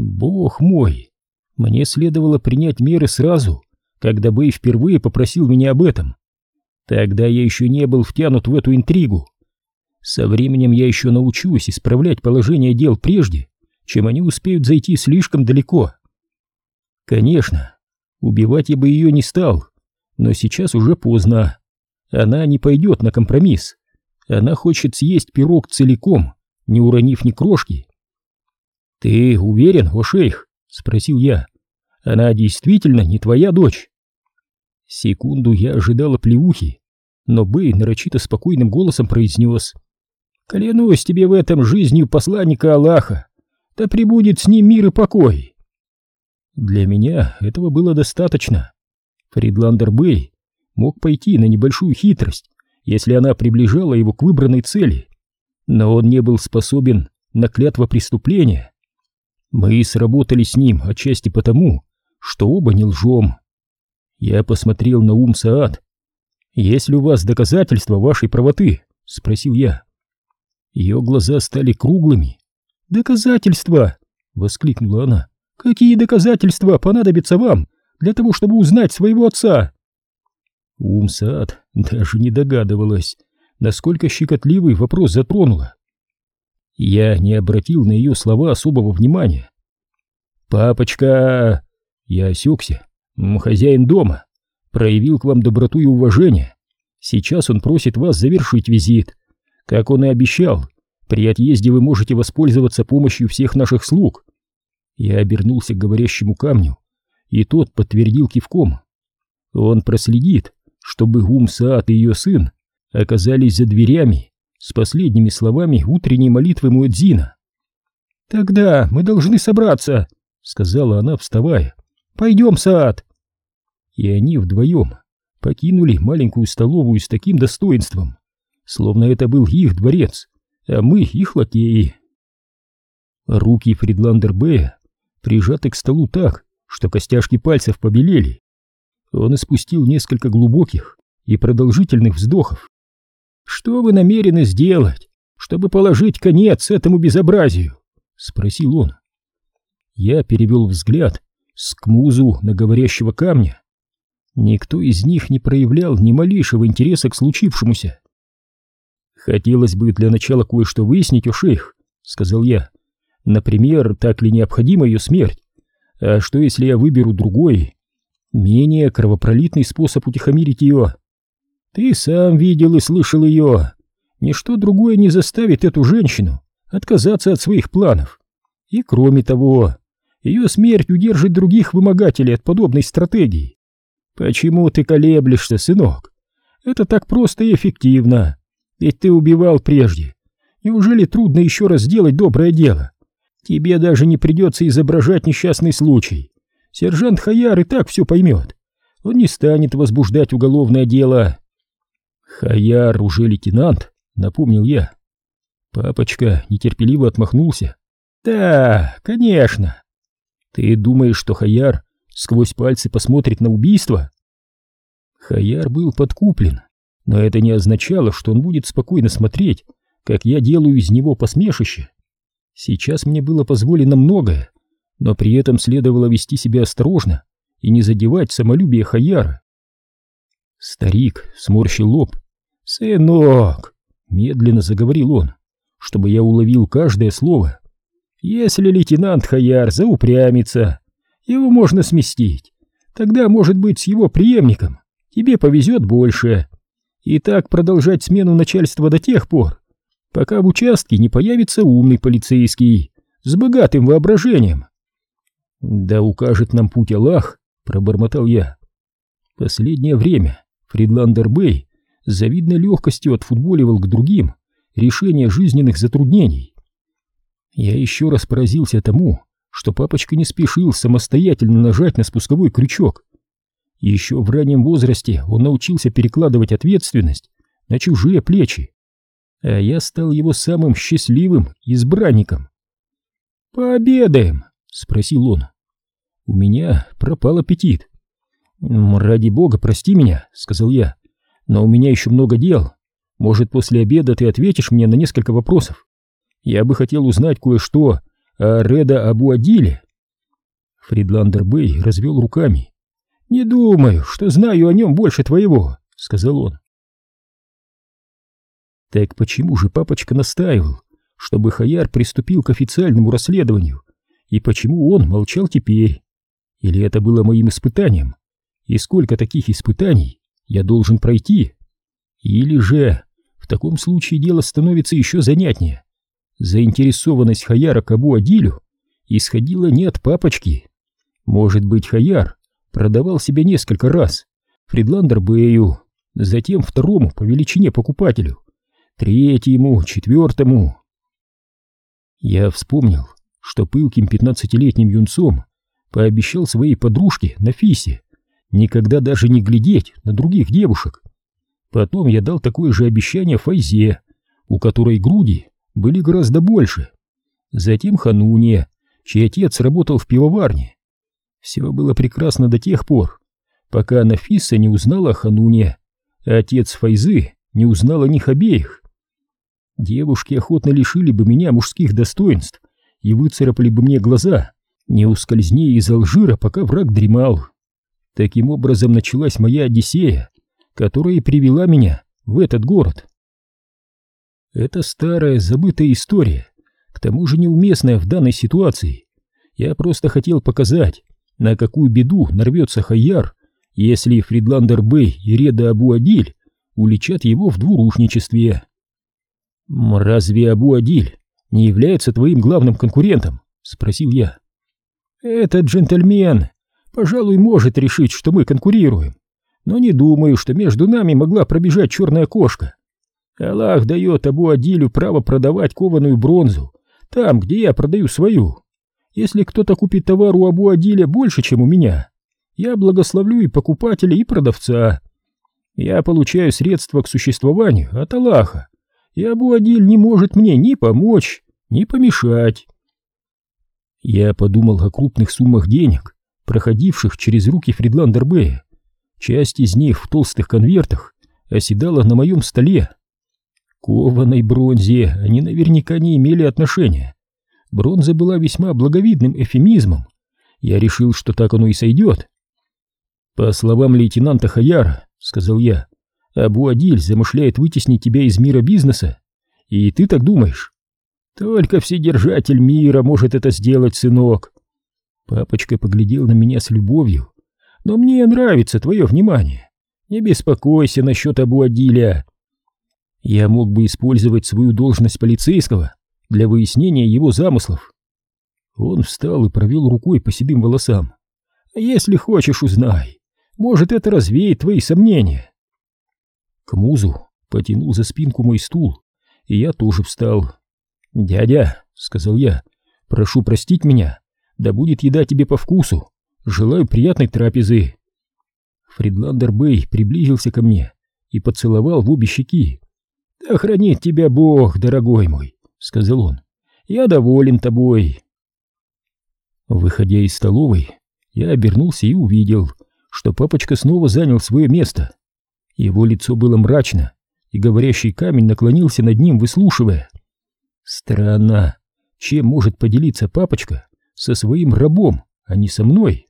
Бог мой, мне следовало принять меры сразу, когда Бэй впервые попросил меня об этом. Тогда я еще не был втянут в эту интригу. Со временем я еще научусь исправлять положение дел прежде, чем они успеют зайти слишком далеко. Конечно, убивать я бы ее не стал, но сейчас уже поздно. Она не пойдет на компромисс. Она хочет съесть пирог целиком, не уронив ни крошки. «Ты уверен, о шейх?» — спросил я. «Она действительно не твоя дочь?» Секунду я ожидала плевухи, но Бэй нарочито спокойным голосом произнес. «Клянусь тебе в этом жизнью посланника Аллаха, да пребудет с ним мир и покой!» Для меня этого было достаточно. Фридландер Бэй мог пойти на небольшую хитрость, если она приближала его к выбранной цели, но он не был способен на клятво преступления. Мы сработали с ним отчасти потому, что оба не лжем. Я посмотрел на ум Саад. «Есть ли у вас доказательства вашей правоты?» — спросил я. Ее глаза стали круглыми. «Доказательства!» — воскликнула она. «Какие доказательства понадобятся вам для того, чтобы узнать своего отца?» Умсад даже не догадывалась, насколько щекотливый вопрос затронула. Я не обратил на ее слова особого внимания. «Папочка!» Я осекся. «Хозяин дома проявил к вам доброту и уважение. Сейчас он просит вас завершить визит. Как он и обещал, при отъезде вы можете воспользоваться помощью всех наших слуг». Я обернулся к говорящему камню, и тот подтвердил кивком. Он проследит, чтобы Гумсаат и ее сын оказались за дверями с последними словами утренней молитвы Муэдзина. «Тогда мы должны собраться», — сказала она, вставая. «Пойдем, Саад». И они вдвоем покинули маленькую столовую с таким достоинством, словно это был их дворец, а мы их лакеи. Руки Фридландер Бэя прижаты к столу так, что костяшки пальцев побелели. Он испустил несколько глубоких и продолжительных вздохов. «Что вы намерены сделать, чтобы положить конец этому безобразию?» — спросил он. Я перевел взгляд с кмузу на говорящего камня. Никто из них не проявлял ни малейшего интереса к случившемуся. «Хотелось бы для начала кое-что выяснить у шейх», — сказал я. «Например, так ли необходима ее смерть? А что, если я выберу другой, менее кровопролитный способ утихомирить ее. Ты сам видел и слышал ее. Ничто другое не заставит эту женщину отказаться от своих планов. И кроме того, ее смерть удержит других вымогателей от подобной стратегии. Почему ты колеблешься, сынок? Это так просто и эффективно. Ведь ты убивал прежде. Неужели трудно еще раз сделать доброе дело? Тебе даже не придется изображать несчастный случай. Сержант Хаяр и так все поймет. Он не станет возбуждать уголовное дело. Хаяр уже лейтенант, напомнил я. Папочка нетерпеливо отмахнулся. Да, конечно. Ты думаешь, что Хаяр сквозь пальцы посмотрит на убийство? Хаяр был подкуплен, но это не означало, что он будет спокойно смотреть, как я делаю из него посмешище. Сейчас мне было позволено многое, но при этом следовало вести себя осторожно и не задевать самолюбие Хаяра. Старик сморщил лоб. «Сынок!» — медленно заговорил он, чтобы я уловил каждое слово. «Если лейтенант Хаяр заупрямится, его можно сместить. Тогда, может быть, с его преемником тебе повезет больше. И так продолжать смену начальства до тех пор, пока в участке не появится умный полицейский с богатым воображением. «Да укажет нам путь Аллах», — пробормотал я. Последнее время Фридландер Бэй с завидной легкостью отфутболивал к другим решение жизненных затруднений. Я еще раз поразился тому, что папочка не спешил самостоятельно нажать на спусковой крючок. Еще в раннем возрасте он научился перекладывать ответственность на чужие плечи, а я стал его самым счастливым избранником. «Пообедаем!» — спросил он. У меня пропал аппетит. «Ради бога, прости меня», — сказал я, — «но у меня еще много дел. Может, после обеда ты ответишь мне на несколько вопросов? Я бы хотел узнать кое-что о Реда Абу Адиле Фридландер Бэй развел руками. «Не думаю, что знаю о нем больше твоего», — сказал он. Так почему же папочка настаивал, чтобы Хаяр приступил к официальному расследованию, и почему он молчал теперь? Или это было моим испытанием? И сколько таких испытаний я должен пройти? Или же в таком случае дело становится еще занятнее? Заинтересованность Хаяра к Абу Адилю исходила не от папочки. Может быть, Хаяр продавал себя несколько раз Фридландер Бэю, затем второму по величине покупателю, третьему, четвертому. Я вспомнил, что пылким пятнадцатилетним юнцом пообещал своей подружке Нафисе никогда даже не глядеть на других девушек. Потом я дал такое же обещание Файзе, у которой груди были гораздо больше. Затем Хануне, чей отец работал в пивоварне. Все было прекрасно до тех пор, пока Нафиса не узнала о Хануне, а отец Файзы не узнал о них обеих. Девушки охотно лишили бы меня мужских достоинств и выцарапали бы мне глаза, не ускользни из Алжира, пока враг дремал. Таким образом началась моя Одиссея, которая и привела меня в этот город. Это старая забытая история, к тому же неуместная в данной ситуации. Я просто хотел показать, на какую беду нарвется Хайяр, если Фридландер Бэй и Реда Абу Адиль уличат его в двурушничестве. «Разве Абу Адиль не является твоим главным конкурентом?» — спросил я. «Этот джентльмен, пожалуй, может решить, что мы конкурируем, но не думаю, что между нами могла пробежать черная кошка. Аллах дает Абу Адилю право продавать кованую бронзу там, где я продаю свою. Если кто-то купит товар у Абу Адиля больше, чем у меня, я благословлю и покупателя, и продавца. Я получаю средства к существованию от Аллаха, и Абу Адиль не может мне ни помочь, ни помешать. Я подумал о крупных суммах денег, проходивших через руки Фридландербея. Часть из них в толстых конвертах оседала на моем столе. Кованой бронзе они наверняка не имели отношения. Бронза была весьма благовидным эфемизмом. Я решил, что так оно и сойдет. По словам лейтенанта Хаяра, сказал я, Абу Адиль замышляет вытеснить тебя из мира бизнеса. И ты так думаешь? Только вседержатель мира может это сделать, сынок. Папочка поглядел на меня с любовью. Но мне нравится твое внимание. Не беспокойся насчет Абу Адиля. Я мог бы использовать свою должность полицейского для выяснения его замыслов. Он встал и провел рукой по седым волосам. Если хочешь, узнай. Может, это развеет твои сомнения. К музу потянул за спинку мой стул, и я тоже встал. «Дядя», — сказал я, — «прошу простить меня, да будет еда тебе по вкусу. Желаю приятной трапезы». Фридландер Бэй приблизился ко мне и поцеловал в обе щеки. «Да хранит тебя Бог, дорогой мой», — сказал он. «Я доволен тобой». Выходя из столовой, я обернулся и увидел, что папочка снова занял свое место. Его лицо было мрачно, и говорящий камень наклонился над ним, выслушивая. Странно, чем может поделиться папочка со своим рабом, а не со мной?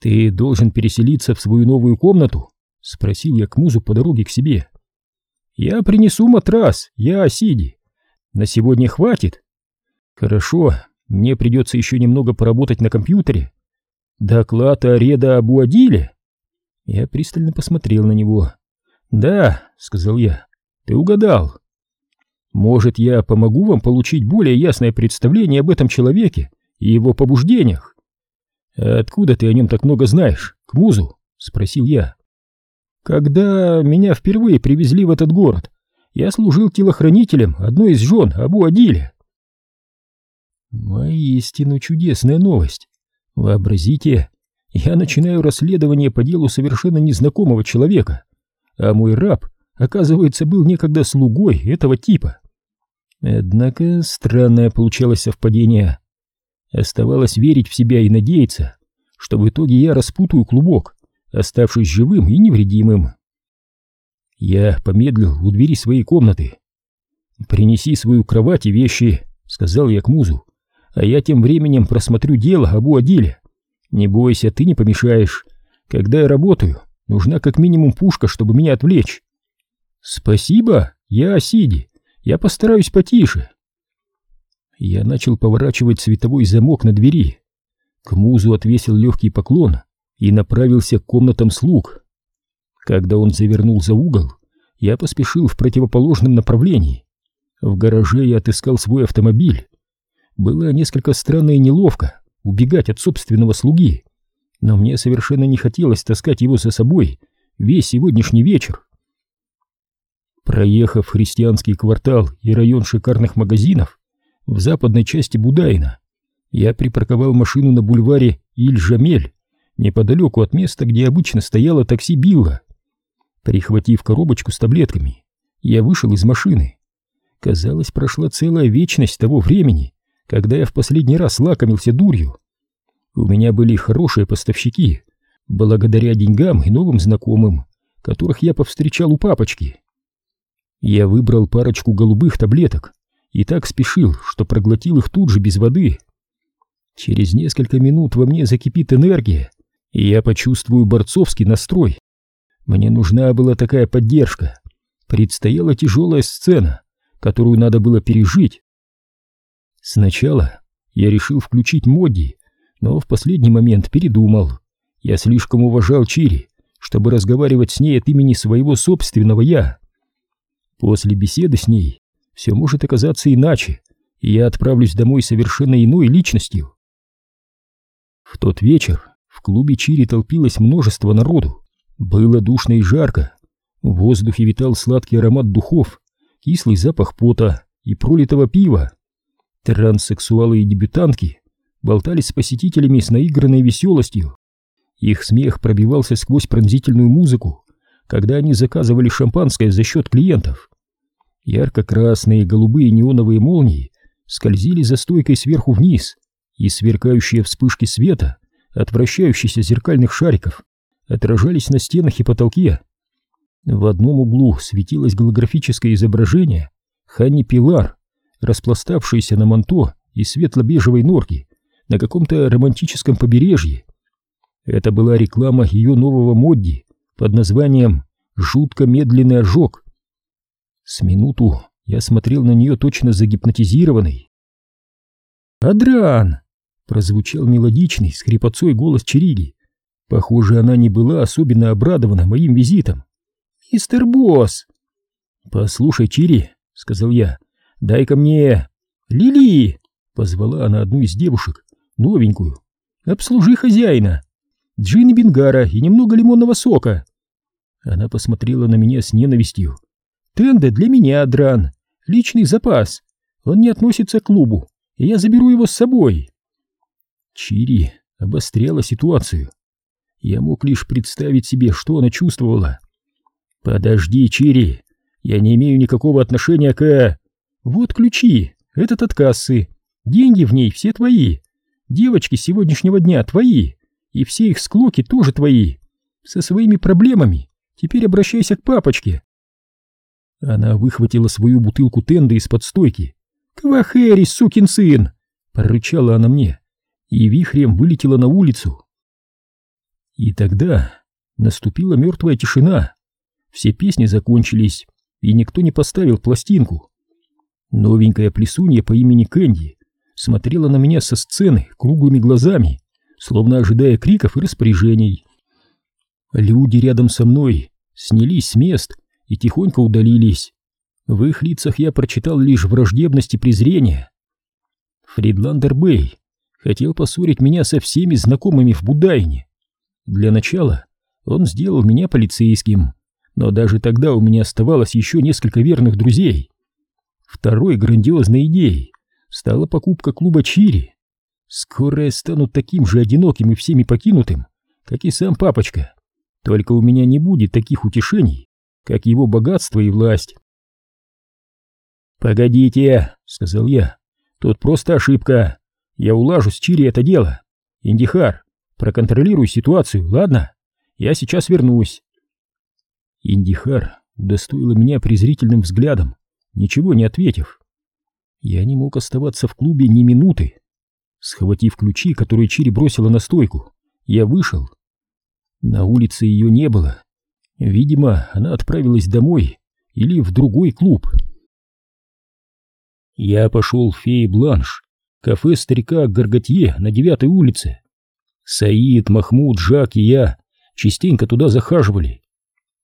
«Ты должен переселиться в свою новую комнату?» — спросил я к музу по дороге к себе. «Я принесу матрас, я Осиди. На сегодня хватит?» «Хорошо, мне придется еще немного поработать на компьютере. Доклад о Реда Абуадиле?» Я пристально посмотрел на него. «Да», — сказал я, — «ты угадал. Может, я помогу вам получить более ясное представление об этом человеке и его побуждениях?» «Откуда ты о нем так много знаешь, к музу?» — спросил я. «Когда меня впервые привезли в этот город, я служил телохранителем одной из жен Абу Адиля». Воистину чудесная новость. Вообразите, я начинаю расследование по делу совершенно незнакомого человека, а мой раб, оказывается, был некогда слугой этого типа. Однако странное получалось совпадение. Оставалось верить в себя и надеяться, что в итоге я распутаю клубок, оставшись живым и невредимым. Я помедлил у двери своей комнаты. «Принеси свою кровать и вещи», — сказал я к музу, а я тем временем просмотрю дело об Уадиле. Не бойся, ты не помешаешь. Когда я работаю, нужна как минимум пушка, чтобы меня отвлечь. Спасибо, я Осиди. Я постараюсь потише. Я начал поворачивать световой замок на двери. К музу отвесил легкий поклон и направился к комнатам слуг. Когда он завернул за угол, я поспешил в противоположном направлении. В гараже я отыскал свой автомобиль. Было несколько странно и неловко убегать от собственного слуги, но мне совершенно не хотелось таскать его за собой весь сегодняшний вечер. Проехав христианский квартал и район шикарных магазинов в западной части Будайна, я припарковал машину на бульваре Иль-Жамель, неподалеку от места, где обычно стояло такси Билла. Прихватив коробочку с таблетками, я вышел из машины. Казалось, прошла целая вечность того времени, когда я в последний раз лакомился дурью. У меня были хорошие поставщики, благодаря деньгам и новым знакомым, которых я повстречал у папочки. Я выбрал парочку голубых таблеток и так спешил, что проглотил их тут же без воды. Через несколько минут во мне закипит энергия, и я почувствую борцовский настрой. Мне нужна была такая поддержка. Предстояла тяжелая сцена, которую надо было пережить. Сначала я решил включить Модди, но в последний момент передумал. Я слишком уважал Чири, чтобы разговаривать с ней от имени своего собственного «я». После беседы с ней все может оказаться иначе, и я отправлюсь домой совершенно иной личностью. В тот вечер в клубе Чири толпилось множество народу. Было душно и жарко. В воздухе витал сладкий аромат духов, кислый запах пота и пролитого пива. Транссексуалы и дебютантки болтались с посетителями с наигранной веселостью. Их смех пробивался сквозь пронзительную музыку, когда они заказывали шампанское за счет клиентов. Ярко-красные голубые неоновые молнии скользили за стойкой сверху вниз, и сверкающие вспышки света от вращающихся зеркальных шариков отражались на стенах и потолке. В одном углу светилось голографическое изображение Ханни Пилар, распластавшееся на манто из светло-бежевой норки на каком-то романтическом побережье. Это была реклама ее нового Модди под названием «Жутко медленный ожог». С минуту я смотрел на нее точно загипнотизированный. «Адран!» — прозвучал мелодичный, скрипотцой голос Чериги. Похоже, она не была особенно обрадована моим визитом. «Мистер Босс!» «Послушай, Чири», — сказал я, — «дай-ка мне...» «Лили!» — позвала она одну из девушек, новенькую. «Обслужи хозяина!» Джин Бенгара и немного лимонного сока. Она посмотрела на меня с ненавистью. Тенде для меня, Дран. Личный запас. Он не относится к клубу, и я заберу его с собой. Чири обостряла ситуацию. Я мог лишь представить себе, что она чувствовала. «Подожди, Чири, я не имею никакого отношения к...» «Вот ключи, этот от кассы. Деньги в ней все твои. Девочки сегодняшнего дня твои и все их склоки тоже твои. Со своими проблемами теперь обращайся к папочке. Она выхватила свою бутылку тенда из-под стойки. «Квахери, сукин сын!» — прорычала она мне, и вихрем вылетела на улицу. И тогда наступила мертвая тишина. Все песни закончились, и никто не поставил пластинку. Новенькая плесунья по имени Кэнди смотрела на меня со сцены круглыми глазами словно ожидая криков и распоряжений. Люди рядом со мной снялись с мест и тихонько удалились. В их лицах я прочитал лишь враждебность и презрение. Фридландер Бэй хотел поссорить меня со всеми знакомыми в Будайне. Для начала он сделал меня полицейским, но даже тогда у меня оставалось еще несколько верных друзей. Второй грандиозной идеей стала покупка клуба Чири. Скоро я стану таким же одиноким и всеми покинутым, как и сам папочка. Только у меня не будет таких утешений, как его богатство и власть. «Погодите», — сказал я, — «тут просто ошибка. Я улажу с Чири это дело. Индихар, проконтролируй ситуацию, ладно? Я сейчас вернусь». Индихар удостоила меня презрительным взглядом, ничего не ответив. Я не мог оставаться в клубе ни минуты. Схватив ключи, которые Чири бросила на стойку, я вышел. На улице ее не было. Видимо, она отправилась домой или в другой клуб. Я пошел в Феи Бланш, кафе старика Гарготье на девятой улице. Саид, Махмуд, Жак и я частенько туда захаживали.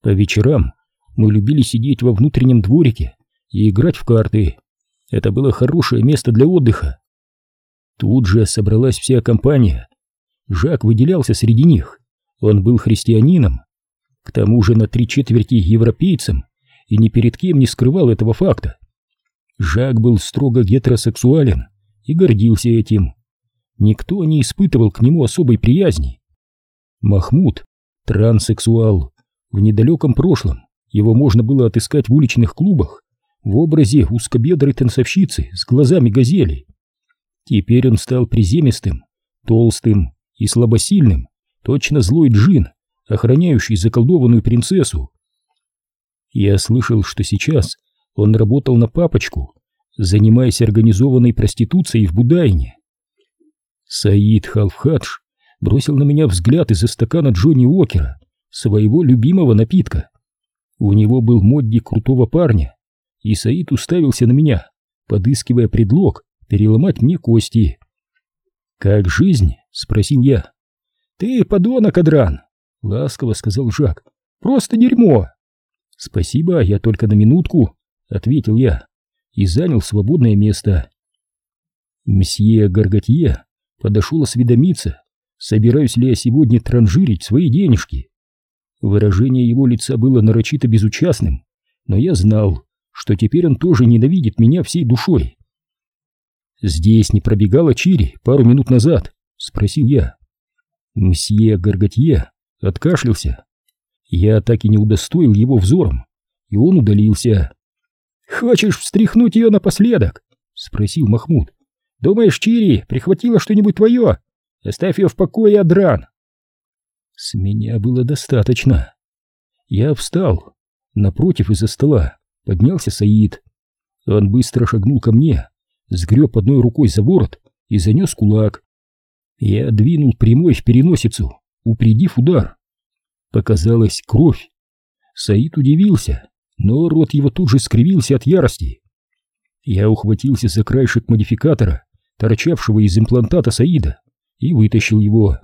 По вечерам мы любили сидеть во внутреннем дворике и играть в карты. Это было хорошее место для отдыха. Тут же собралась вся компания. Жак выделялся среди них. Он был христианином, к тому же на три четверти европейцем, и ни перед кем не скрывал этого факта. Жак был строго гетеросексуален и гордился этим. Никто не испытывал к нему особой приязни. Махмуд — транссексуал. В недалеком прошлом его можно было отыскать в уличных клубах в образе узкобедрой танцовщицы с глазами газели. Теперь он стал приземистым, толстым и слабосильным, точно злой джин, охраняющий заколдованную принцессу. Я слышал, что сейчас он работал на папочку, занимаясь организованной проституцией в Будайне. Саид Халфхадж бросил на меня взгляд из-за стакана Джонни Уокера, своего любимого напитка. У него был модди крутого парня, и Саид уставился на меня, подыскивая предлог переломать мне кости. «Как жизнь?» — спросил я. «Ты подонок, Адран!» — ласково сказал Жак. «Просто дерьмо!» «Спасибо, я только на минутку», — ответил я и занял свободное место. Мсье Гарготье подошел осведомиться, собираюсь ли я сегодня транжирить свои денежки. Выражение его лица было нарочито безучастным, но я знал, что теперь он тоже ненавидит меня всей душой. «Здесь не пробегала Чири пару минут назад?» — спросил я. Мсье Гарготье откашлялся. Я так и не удостоил его взором, и он удалился. «Хочешь встряхнуть ее напоследок?» — спросил Махмуд. «Думаешь, Чири прихватила что-нибудь твое? Оставь ее в покое, Адран!» С меня было достаточно. Я встал. Напротив из-за стола поднялся Саид. Он быстро шагнул ко мне сгреб одной рукой за ворот и занес кулак. Я двинул прямой в переносицу, упредив удар. Показалась кровь. Саид удивился, но рот его тут же скривился от ярости. Я ухватился за краешек модификатора, торчавшего из имплантата Саида, и вытащил его.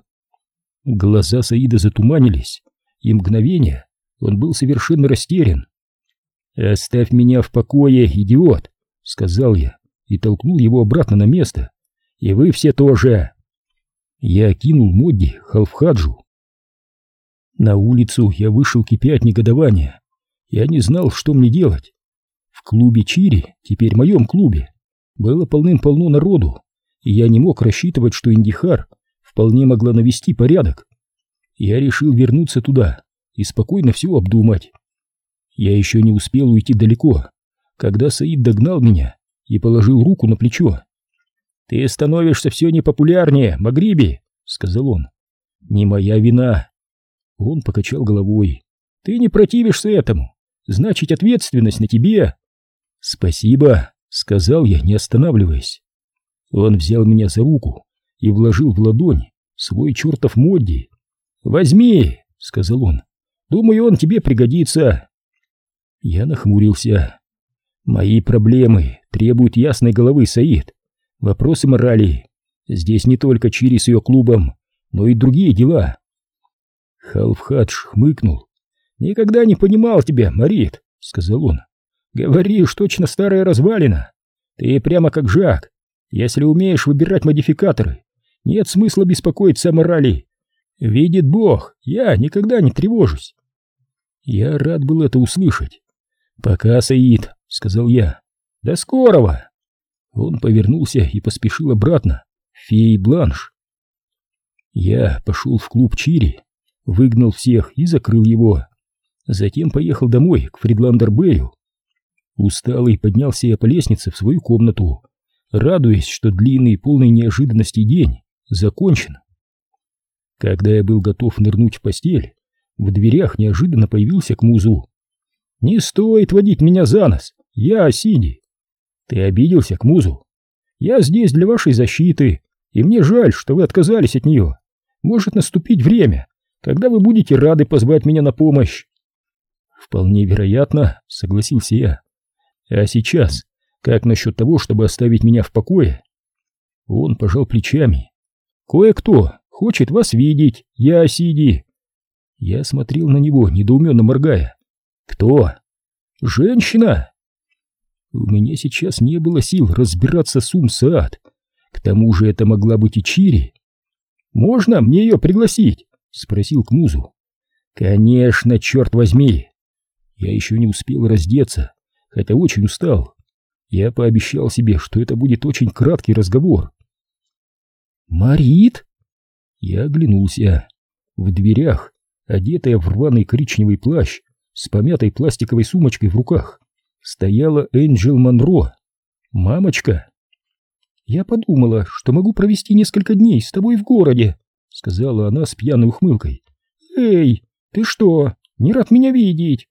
Глаза Саида затуманились, и мгновение он был совершенно растерян. «Оставь меня в покое, идиот!» — сказал я и толкнул его обратно на место. «И вы все тоже!» Я кинул Модди Халфхаджу. На улицу я вышел кипя от негодования. Я не знал, что мне делать. В клубе Чири, теперь моем клубе, было полным-полно народу, и я не мог рассчитывать, что Индихар вполне могла навести порядок. Я решил вернуться туда и спокойно все обдумать. Я еще не успел уйти далеко, когда Саид догнал меня и положил руку на плечо. «Ты становишься все непопулярнее, Магриби», — сказал он. «Не моя вина». Он покачал головой. «Ты не противишься этому. Значит, ответственность на тебе». «Спасибо», — сказал я, не останавливаясь. Он взял меня за руку и вложил в ладонь свой чертов Модди. «Возьми», — сказал он. «Думаю, он тебе пригодится». Я нахмурился. Мои проблемы требуют ясной головы, Саид. Вопросы морали. Здесь не только Чири с ее клубом, но и другие дела. Халфхадж хмыкнул. «Никогда не понимал тебя, Марит», — сказал он. «Говоришь, точно старая развалина. Ты прямо как Жак. Если умеешь выбирать модификаторы, нет смысла беспокоиться о морали. Видит Бог, я никогда не тревожусь». Я рад был это услышать. «Пока, Саид», — сказал я. «До скорого!» Он повернулся и поспешил обратно в «Фе Бланш». Я пошел в клуб Чири, выгнал всех и закрыл его. Затем поехал домой, к Фридландер-Бэю. Усталый поднялся я по лестнице в свою комнату, радуясь, что длинный, полный неожиданностей день закончен. Когда я был готов нырнуть в постель, в дверях неожиданно появился к музу. «Не стоит водить меня за нос, я Сиди». «Ты обиделся к музу?» «Я здесь для вашей защиты. и мне жаль, что вы отказались от нее. Может наступить время, когда вы будете рады позвать меня на помощь. Вполне вероятно, согласился я. А сейчас, как насчет того, чтобы оставить меня в покое? Он пожал плечами. Кое-кто хочет вас видеть, я сиди. Я смотрел на него, недоуменно моргая. Кто? Женщина. У меня сейчас не было сил разбираться с Ум-Саад. К тому же это могла быть и Чири. «Можно мне ее пригласить?» — спросил Кмузу. «Конечно, черт возьми!» Я еще не успел раздеться, хотя очень устал. Я пообещал себе, что это будет очень краткий разговор. «Марит?» Я оглянулся. В дверях, одетая в рваный коричневый плащ, с помятой пластиковой сумочкой в руках, стояла Энджел Монро. «Мамочка!» «Я подумала, что могу провести несколько дней с тобой в городе», — сказала она с пьяной ухмылкой. «Эй, ты что, не рад меня видеть?»